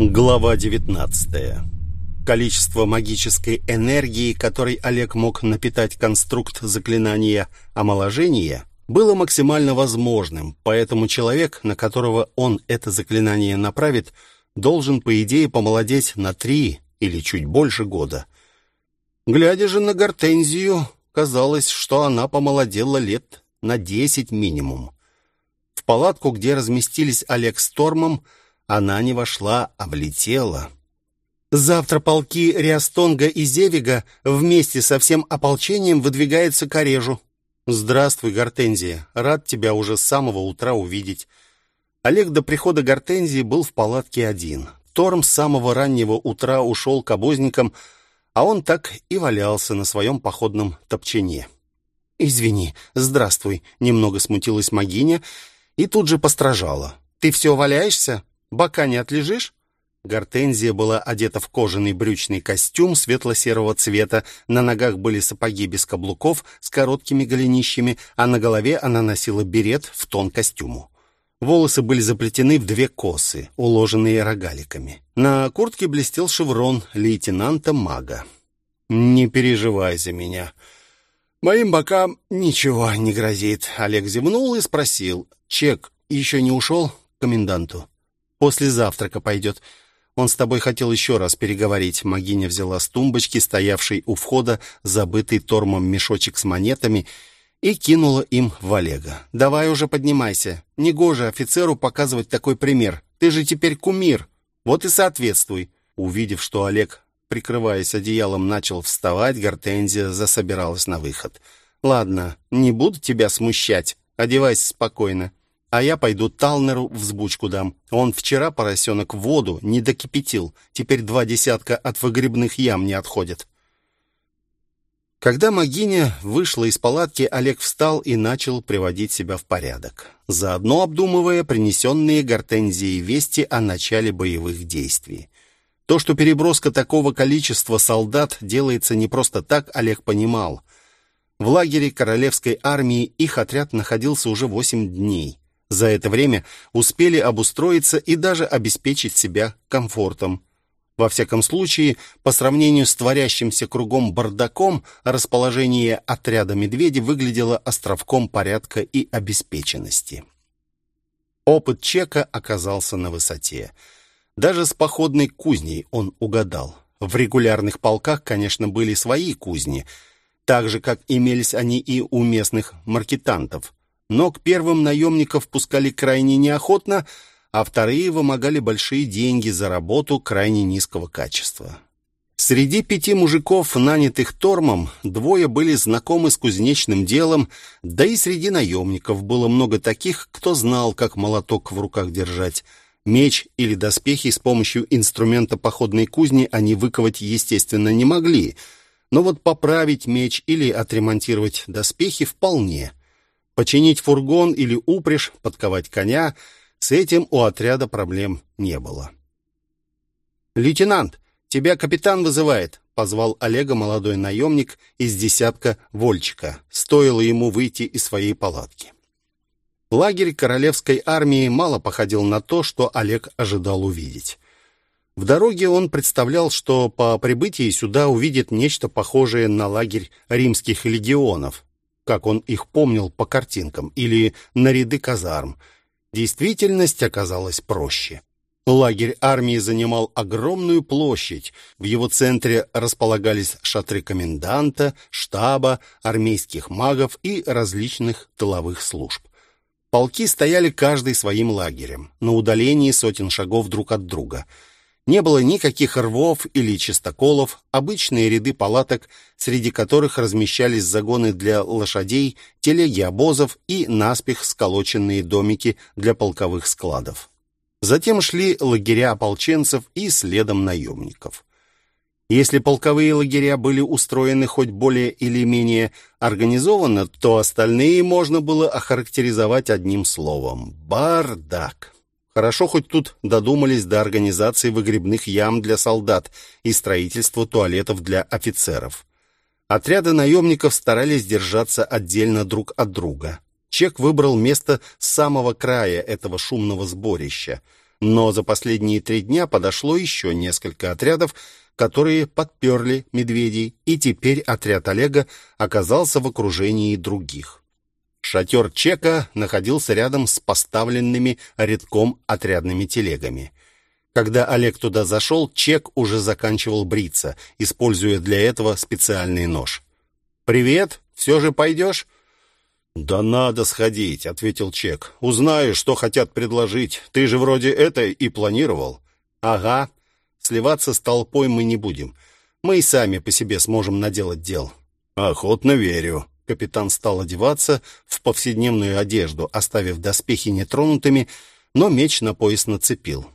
Глава 19. Количество магической энергии, которой Олег мог напитать конструкт заклинания омоложения, было максимально возможным, поэтому человек, на которого он это заклинание направит, должен, по идее, помолодеть на три или чуть больше года. Глядя же на Гортензию, казалось, что она помолодела лет на десять минимум. В палатку, где разместились Олег с Тормом, она не вошла, а влетела. Завтра полки Риастонга и Зевига вместе со всем ополчением выдвигаются к Орежу. Здравствуй, Гортензия. Рад тебя уже с самого утра увидеть. Олег до прихода Гортензии был в палатке один. Торм с самого раннего утра ушел к обозникам, а он так и валялся на своем походном топчине. «Извини, здравствуй», — немного смутилась Магиня и тут же постражала. «Ты все валяешься? Бока не отлежишь?» Гортензия была одета в кожаный брючный костюм светло-серого цвета, на ногах были сапоги без каблуков с короткими голенищами, а на голове она носила берет в тон костюму. Волосы были заплетены в две косы, уложенные рогаликами. На куртке блестел шеврон лейтенанта-мага. «Не переживай за меня. Моим бокам ничего не грозит», — Олег зевнул и спросил. «Чек еще не ушел к коменданту?» После завтрака пойдет. Он с тобой хотел еще раз переговорить. Магиня взяла с тумбочки, стоявшей у входа, забытый тормом мешочек с монетами, и кинула им в Олега. «Давай уже поднимайся. Негоже офицеру показывать такой пример. Ты же теперь кумир. Вот и соответствуй». Увидев, что Олег, прикрываясь одеялом, начал вставать, Гортензия засобиралась на выход. «Ладно, не буду тебя смущать. Одевайся спокойно. А я пойду Талнеру взбучку дам. Он вчера поросенок в воду не докипятил. Теперь два десятка от выгребных ям не отходят. Когда Магиня вышла из палатки, Олег встал и начал приводить себя в порядок, заодно обдумывая принесенные гортензии вести о начале боевых действий. То, что переброска такого количества солдат делается не просто так, Олег понимал. В лагере королевской армии их отряд находился уже восемь дней. За это время успели обустроиться и даже обеспечить себя комфортом. Во всяком случае, по сравнению с творящимся кругом бардаком, расположение отряда «Медведи» выглядело островком порядка и обеспеченности. Опыт Чека оказался на высоте. Даже с походной кузней он угадал. В регулярных полках, конечно, были свои кузни, так же, как имелись они и у местных маркетантов но к первым наемников пускали крайне неохотно, а вторые вымогали большие деньги за работу крайне низкого качества. Среди пяти мужиков, нанятых Тормом, двое были знакомы с кузнечным делом, да и среди наемников было много таких, кто знал, как молоток в руках держать. Меч или доспехи с помощью инструмента походной кузни они выковать, естественно, не могли, но вот поправить меч или отремонтировать доспехи вполне – Починить фургон или упряжь, подковать коня — с этим у отряда проблем не было. «Лейтенант, тебя капитан вызывает», — позвал Олега молодой наемник из десятка Вольчика. Стоило ему выйти из своей палатки. Лагерь королевской армии мало походил на то, что Олег ожидал увидеть. В дороге он представлял, что по прибытии сюда увидит нечто похожее на лагерь римских легионов, как он их помнил по картинкам, или на ряды казарм. Действительность оказалась проще. Лагерь армии занимал огромную площадь. В его центре располагались шатры коменданта, штаба, армейских магов и различных тыловых служб. Полки стояли каждый своим лагерем, на удалении сотен шагов друг от друга – не было никаких рвов или чистоколов, обычные ряды палаток, среди которых размещались загоны для лошадей, телеги обозов и наспех сколоченные домики для полковых складов. Затем шли лагеря ополченцев и следом наемников. Если полковые лагеря были устроены хоть более или менее организованно, то остальные можно было охарактеризовать одним словом – бардак. Хорошо хоть тут додумались до организации выгребных ям для солдат и строительства туалетов для офицеров. Отряды наемников старались держаться отдельно друг от друга. Чек выбрал место с самого края этого шумного сборища. Но за последние три дня подошло еще несколько отрядов, которые подперли медведей, и теперь отряд Олега оказался в окружении других. Шатер Чека находился рядом с поставленными редком отрядными телегами. Когда Олег туда зашел, Чек уже заканчивал бриться, используя для этого специальный нож. «Привет! Все же пойдешь?» «Да надо сходить», — ответил Чек. «Узнаю, что хотят предложить. Ты же вроде это и планировал». «Ага. Сливаться с толпой мы не будем. Мы и сами по себе сможем наделать дел». «Охотно верю». Капитан стал одеваться в повседневную одежду, оставив доспехи нетронутыми, но меч на пояс нацепил.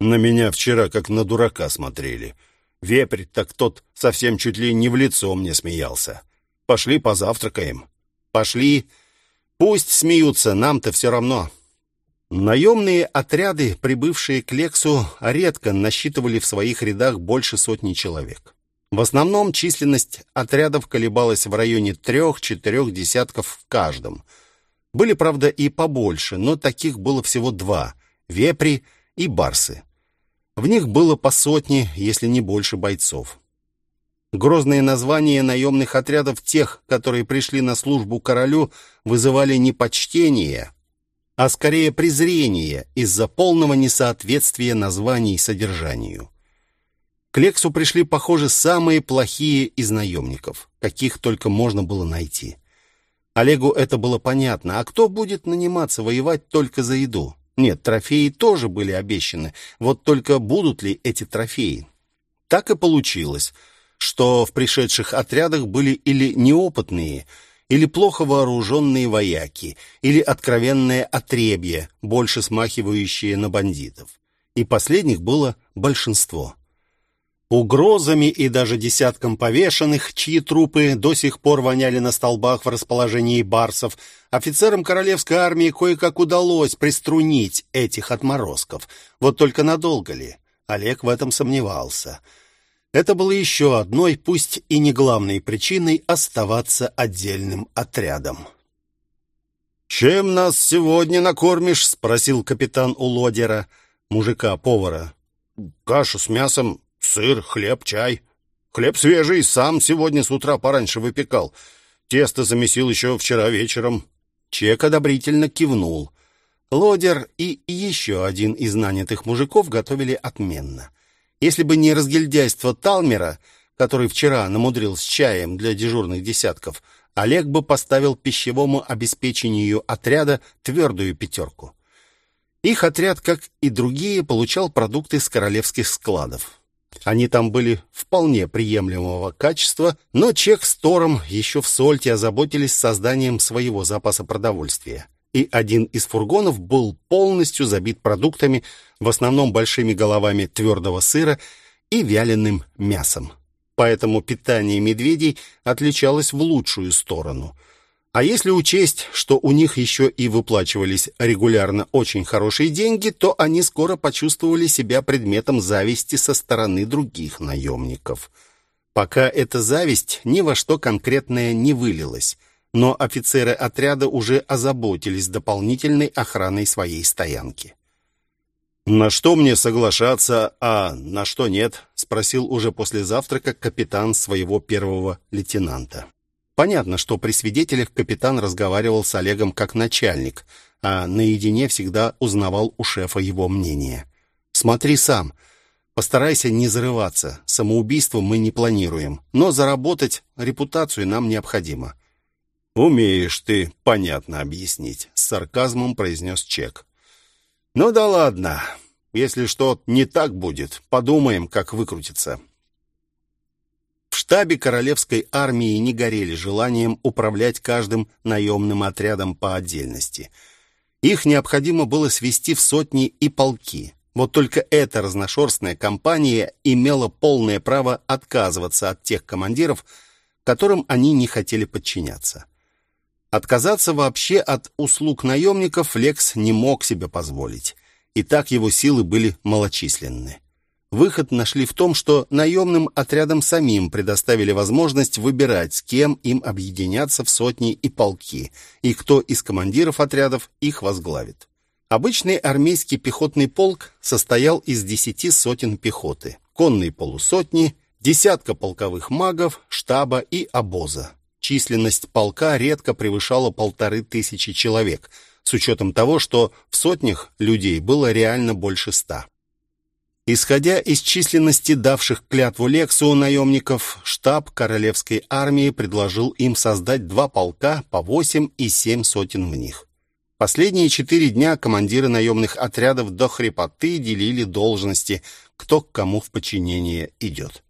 «На меня вчера как на дурака смотрели. Вепрь так тот совсем чуть ли не в лицо мне смеялся. Пошли позавтракаем». Пошли. Пусть смеются, нам-то все равно. Наемные отряды, прибывшие к Лексу, редко насчитывали в своих рядах больше сотни человек. В основном численность отрядов колебалась в районе трех-четырех десятков в каждом. Были, правда, и побольше, но таких было всего два — вепри и барсы. В них было по сотне, если не больше бойцов. Грозные названия наемных отрядов тех, которые пришли на службу королю, вызывали не почтение, а скорее презрение из-за полного несоответствия названий содержанию. К Лексу пришли, похоже, самые плохие из наемников, каких только можно было найти. Олегу это было понятно. А кто будет наниматься воевать только за еду? Нет, трофеи тоже были обещаны. Вот только будут ли эти трофеи? Так и получилось – что в пришедших отрядах были или неопытные, или плохо вооруженные вояки, или откровенное отребье, больше смахивающие на бандитов. И последних было большинство. Угрозами и даже десятком повешенных, чьи трупы до сих пор воняли на столбах в расположении барсов, офицерам королевской армии кое-как удалось приструнить этих отморозков. Вот только надолго ли? Олег в этом сомневался. — это было еще одной, пусть и не главной причиной оставаться отдельным отрядом. «Чем нас сегодня накормишь?» — спросил капитан у лодера, мужика-повара. «Кашу с мясом, сыр, хлеб, чай. Хлеб свежий, сам сегодня с утра пораньше выпекал. Тесто замесил еще вчера вечером». Чек одобрительно кивнул. Лодер и еще один из нанятых мужиков готовили отменно — если бы не разгильдяйство Талмера, который вчера намудрил с чаем для дежурных десятков, Олег бы поставил пищевому обеспечению отряда твердую пятерку. Их отряд, как и другие, получал продукты с королевских складов. Они там были вполне приемлемого качества, но Чех с Тором еще в Сольте озаботились созданием своего запаса продовольствия и один из фургонов был полностью забит продуктами, в основном большими головами твердого сыра и вяленым мясом. Поэтому питание медведей отличалось в лучшую сторону. А если учесть, что у них еще и выплачивались регулярно очень хорошие деньги, то они скоро почувствовали себя предметом зависти со стороны других наемников. Пока эта зависть ни во что конкретное не вылилась – но офицеры отряда уже озаботились дополнительной охраной своей стоянки. «На что мне соглашаться, а на что нет?» — спросил уже после завтрака капитан своего первого лейтенанта. Понятно, что при свидетелях капитан разговаривал с Олегом как начальник, а наедине всегда узнавал у шефа его мнение. «Смотри сам. Постарайся не зарываться. Самоубийство мы не планируем, но заработать репутацию нам необходимо. «Умеешь ты понятно объяснить», — с сарказмом произнес Чек. «Ну да ладно. Если что не так будет, подумаем, как выкрутиться». Штабе королевской армии не горели желанием управлять каждым наемным отрядом по отдельности. Их необходимо было свести в сотни и полки. Вот только эта разношерстная компания имела полное право отказываться от тех командиров, которым они не хотели подчиняться. Отказаться вообще от услуг наемников Лекс не мог себе позволить. И так его силы были малочисленны. Выход нашли в том, что наемным отрядам самим предоставили возможность выбирать, с кем им объединяться в сотни и полки, и кто из командиров отрядов их возглавит. Обычный армейский пехотный полк состоял из десяти сотен пехоты, конной полусотни, десятка полковых магов, штаба и обоза. Численность полка редко превышала полторы тысячи человек, с учетом того, что в сотнях людей было реально больше ста. Исходя из численности давших клятву Лексу наемников, штаб королевской армии предложил им создать два полка по восемь и семь сотен в них. Последние четыре дня командиры наемных отрядов до хрипоты делили должности, кто к кому в подчинение идет.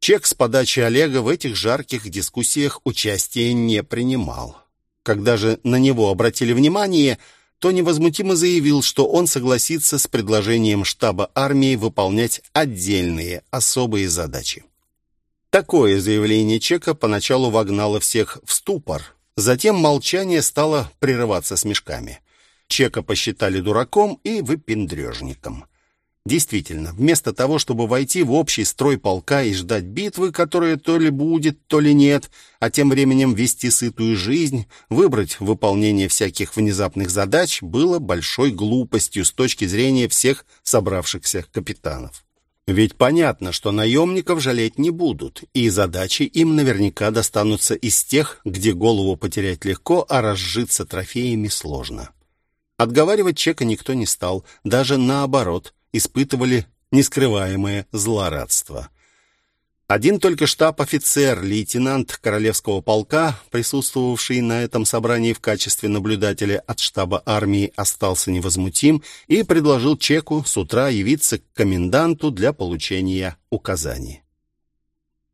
Чек с подачи Олега в этих жарких дискуссиях участия не принимал. Когда же на него обратили внимание, то невозмутимо заявил, что он согласится с предложением штаба армии выполнять отдельные особые задачи. Такое заявление Чека поначалу вогнало всех в ступор, Затем молчание стало прерываться смешками. Чека посчитали дураком и выпендрежником. Действительно, вместо того, чтобы войти в общий строй полка и ждать битвы, которая то ли будет, то ли нет, а тем временем вести сытую жизнь, выбрать выполнение всяких внезапных задач было большой глупостью с точки зрения всех собравшихся капитанов. Ведь понятно, что наемников жалеть не будут, и задачи им наверняка достанутся из тех, где голову потерять легко, а разжиться трофеями сложно. Отговаривать чека никто не стал, даже наоборот, испытывали нескрываемое злорадство – один только штаб-офицер, лейтенант Королевского полка, присутствовавший на этом собрании в качестве наблюдателя от штаба армии, остался невозмутим и предложил Чеку с утра явиться к коменданту для получения указаний.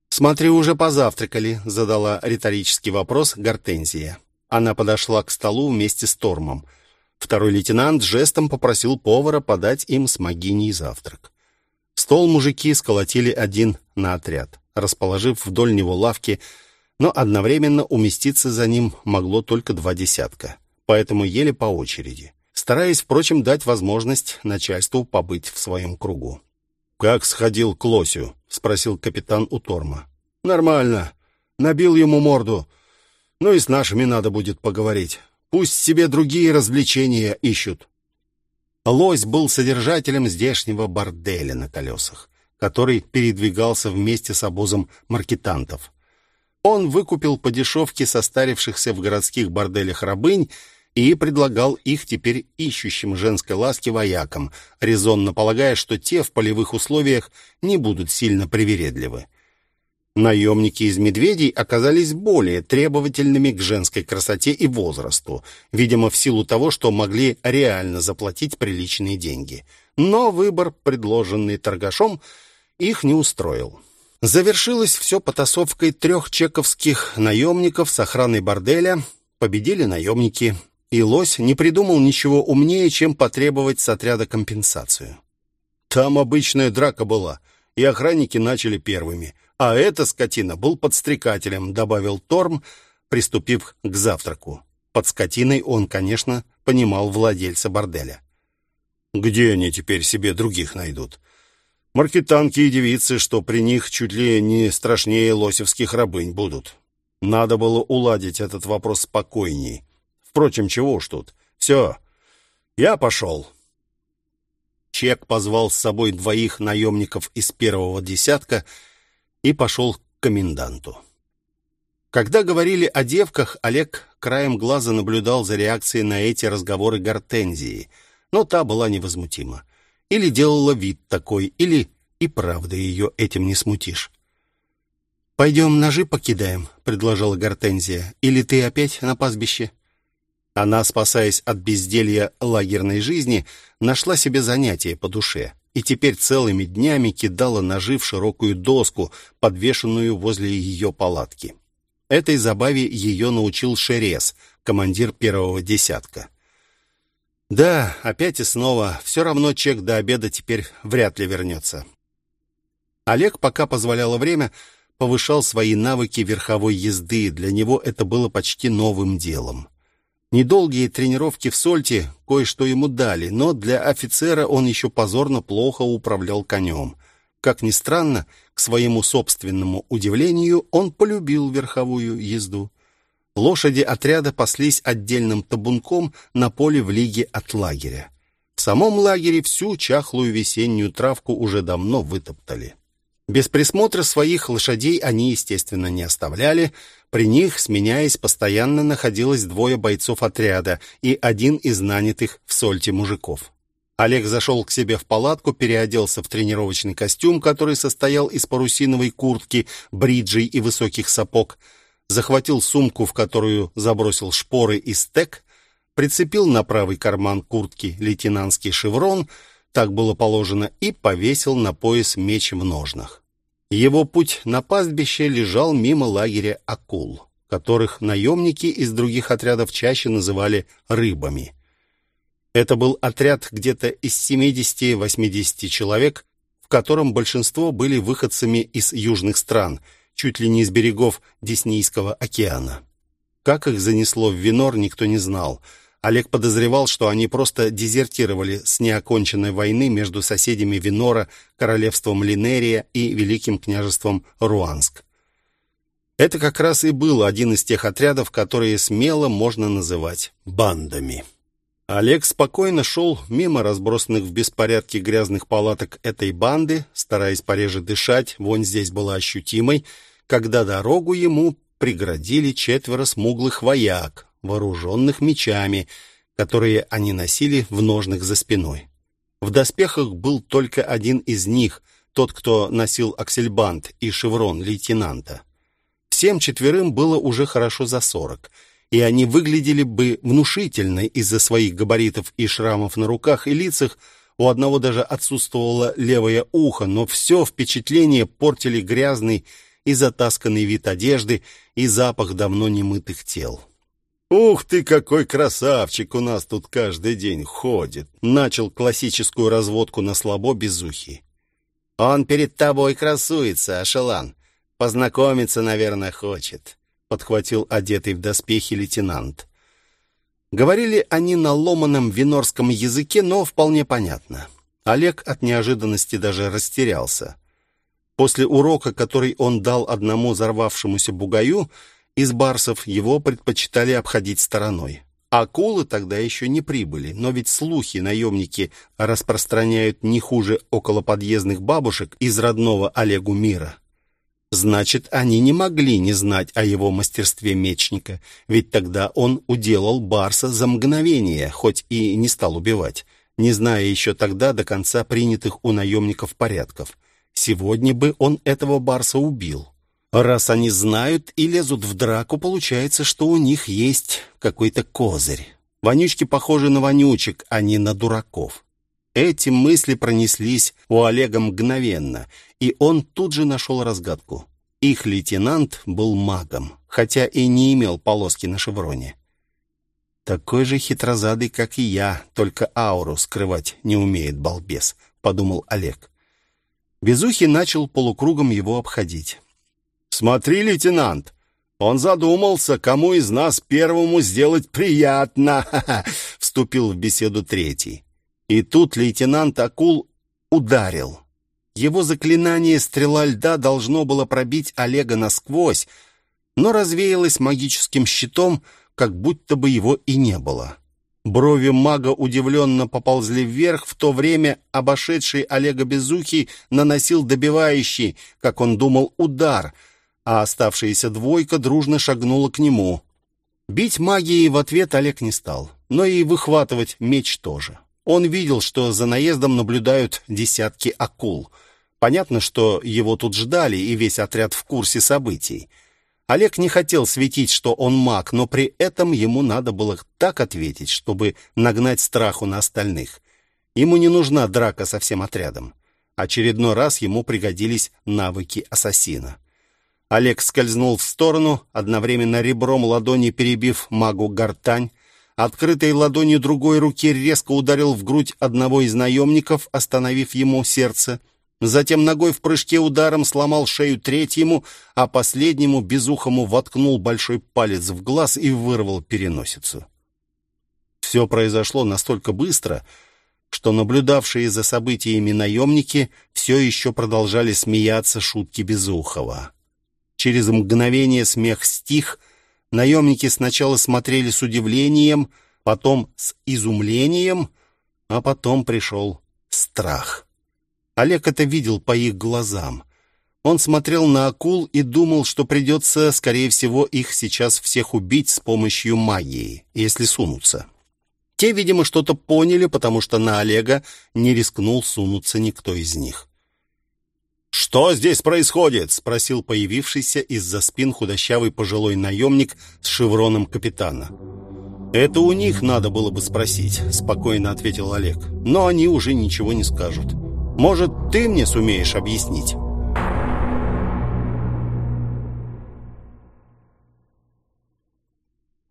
«Смотрю, уже позавтракали», — задала риторический вопрос Гортензия. Она подошла к столу вместе с Тормом. Второй лейтенант жестом попросил повара подать им с Магиней завтрак. Стол мужики сколотили один на отряд, расположив вдоль него лавки, но одновременно уместиться за ним могло только два десятка. Поэтому ели по очереди, стараясь, впрочем, дать возможность начальству побыть в своем кругу. «Как сходил к лосю?» — спросил капитан у Торма. «Нормально. Набил ему морду. Ну и с нашими надо будет поговорить. Пусть себе другие развлечения ищут». Лось был содержателем здешнего борделя на колесах, который передвигался вместе с обозом маркетантов. Он выкупил по дешевке состарившихся в городских борделях рабынь и предлагал их теперь ищущим женской ласки воякам, резонно полагая, что те в полевых условиях не будут сильно привередливы. Наемники из медведей оказались более требовательными к женской красоте и возрасту, видимо, в силу того, что могли реально заплатить приличные деньги. Но выбор, предложенный торгашом, их не устроил. Завершилось все потасовкой трех чековских наемников с охраной борделя. Победили наемники, и Лось не придумал ничего умнее, чем потребовать с отряда компенсацию. Там обычная драка была, и охранники начали первыми — а эта скотина был подстрекателем, добавил Торм, приступив к завтраку. Под скотиной он, конечно, понимал владельца борделя. Где они теперь себе других найдут? Маркетанки и девицы, что при них чуть ли не страшнее лосевских рабынь будут. Надо было уладить этот вопрос спокойней. Впрочем, чего уж тут. Все, я пошел. Чек позвал с собой двоих наемников из первого десятка и пошел к коменданту. Когда говорили о девках, Олег краем глаза наблюдал за реакцией на эти разговоры Гортензии, но та была невозмутима. Или делала вид такой, или и правда ее этим не смутишь. «Пойдем ножи покидаем», — предложила Гортензия. «Или ты опять на пастбище?» Она, спасаясь от безделья лагерной жизни, нашла себе занятие по душе и теперь целыми днями кидала ножи в широкую доску, подвешенную возле ее палатки. Этой забаве ее научил Шерез, командир первого десятка. Да, опять и снова. Все равно чек до обеда теперь вряд ли вернется. Олег, пока позволяло время, повышал свои навыки верховой езды. Для него это было почти новым делом. Недолгие тренировки в Сольте кое-что ему дали, но для офицера он еще позорно плохо управлял конем. Как ни странно, к своему собственному удивлению, он полюбил верховую езду. Лошади отряда паслись отдельным табунком на поле в лиге от лагеря. В самом лагере всю чахлую весеннюю травку уже давно вытоптали. Без присмотра своих лошадей они, естественно, не оставляли. При них, сменяясь, постоянно находилось двое бойцов отряда и один из нанятых в сольте мужиков. Олег зашел к себе в палатку, переоделся в тренировочный костюм, который состоял из парусиновой куртки, бриджей и высоких сапог, захватил сумку, в которую забросил шпоры и стек, прицепил на правый карман куртки лейтенантский шеврон, так было положено, и повесил на пояс меч в ножнах. Его путь на пастбище лежал мимо лагеря акул, которых наемники из других отрядов чаще называли «рыбами». Это был отряд где-то из 70-80 человек, в котором большинство были выходцами из южных стран, чуть ли не из берегов Деснийского океана. Как их занесло в Винор, никто не знал – Олег подозревал, что они просто дезертировали с неоконченной войны между соседями Винора, королевством Линерия и Великим княжеством Руанск. Это как раз и был один из тех отрядов, которые смело можно называть бандами. Олег спокойно шел мимо разбросанных в беспорядке грязных палаток этой банды, стараясь пореже дышать, вонь здесь была ощутимой, когда дорогу ему преградили четверо смуглых вояк, вооруженных мечами, которые они носили в ножных за спиной. В доспехах был только один из них, тот, кто носил аксельбант и шеврон лейтенанта. Всем четверым было уже хорошо за сорок, и они выглядели бы внушительно из-за своих габаритов и шрамов на руках и лицах, у одного даже отсутствовало левое ухо, но все впечатление портили грязный и затасканный вид одежды и запах давно немытых тел. «Ух ты, какой красавчик у нас тут каждый день ходит!» Начал классическую разводку на слабо безухий. «Он перед тобой красуется, Ашелан. Познакомиться, наверное, хочет», — подхватил одетый в доспехи лейтенант. Говорили они на ломаном винорском языке, но вполне понятно. Олег от неожиданности даже растерялся. После урока, который он дал одному взорвавшемуся бугаю, из барсов его предпочитали обходить стороной. Акулы тогда еще не прибыли, но ведь слухи наемники распространяют не хуже около подъездных бабушек из родного Олегу мира. Значит, они не могли не знать о его мастерстве мечника, ведь тогда он уделал барса за мгновение, хоть и не стал убивать, не зная еще тогда до конца принятых у наемников порядков. Сегодня бы он этого барса убил. Раз они знают и лезут в драку, получается, что у них есть какой-то козырь. Вонючки похожи на вонючек, а не на дураков. Эти мысли пронеслись у Олега мгновенно, и он тут же нашел разгадку. Их лейтенант был магом, хотя и не имел полоски на шевроне. «Такой же хитрозадый, как и я, только ауру скрывать не умеет балбес», — подумал Олег. Безухий начал полукругом его обходить. «Смотри, лейтенант, он задумался, кому из нас первому сделать приятно», — вступил в беседу третий. И тут лейтенант Акул ударил. Его заклинание «Стрела льда» должно было пробить Олега насквозь, но развеялось магическим щитом, как будто бы его и не было. Брови мага удивленно поползли вверх, в то время обошедший Олега Безухий наносил добивающий, как он думал, удар — а оставшаяся двойка дружно шагнула к нему. Бить магией в ответ Олег не стал, но и выхватывать меч тоже. Он видел, что за наездом наблюдают десятки акул. Понятно, что его тут ждали, и весь отряд в курсе событий. Олег не хотел светить, что он маг, но при этом ему надо было так ответить, чтобы нагнать страху на остальных. Ему не нужна драка со всем отрядом. Очередной раз ему пригодились навыки ассасина. Олег скользнул в сторону, одновременно ребром ладони перебив магу гортань. Открытой ладонью другой руки резко ударил в грудь одного из наемников, остановив ему сердце. Затем ногой в прыжке ударом сломал шею третьему, а последнему безухому воткнул большой палец в глаз и вырвал переносицу. Все произошло настолько быстро, что наблюдавшие за событиями наемники все еще продолжали смеяться шутки Безухова. Через мгновение смех стих, Наемники сначала смотрели с удивлением, потом с изумлением, а потом пришел страх. Олег это видел по их глазам. Он смотрел на акул и думал, что придется, скорее всего, их сейчас всех убить с помощью магии, если сунутся. Те, видимо, что-то поняли, потому что на Олега не рискнул сунуться никто из них. «Что здесь происходит?» — спросил появившийся из-за спин худощавый пожилой наемник с шевроном капитана. «Это у них надо было бы спросить», — спокойно ответил Олег. «Но они уже ничего не скажут. Может, ты мне сумеешь объяснить?»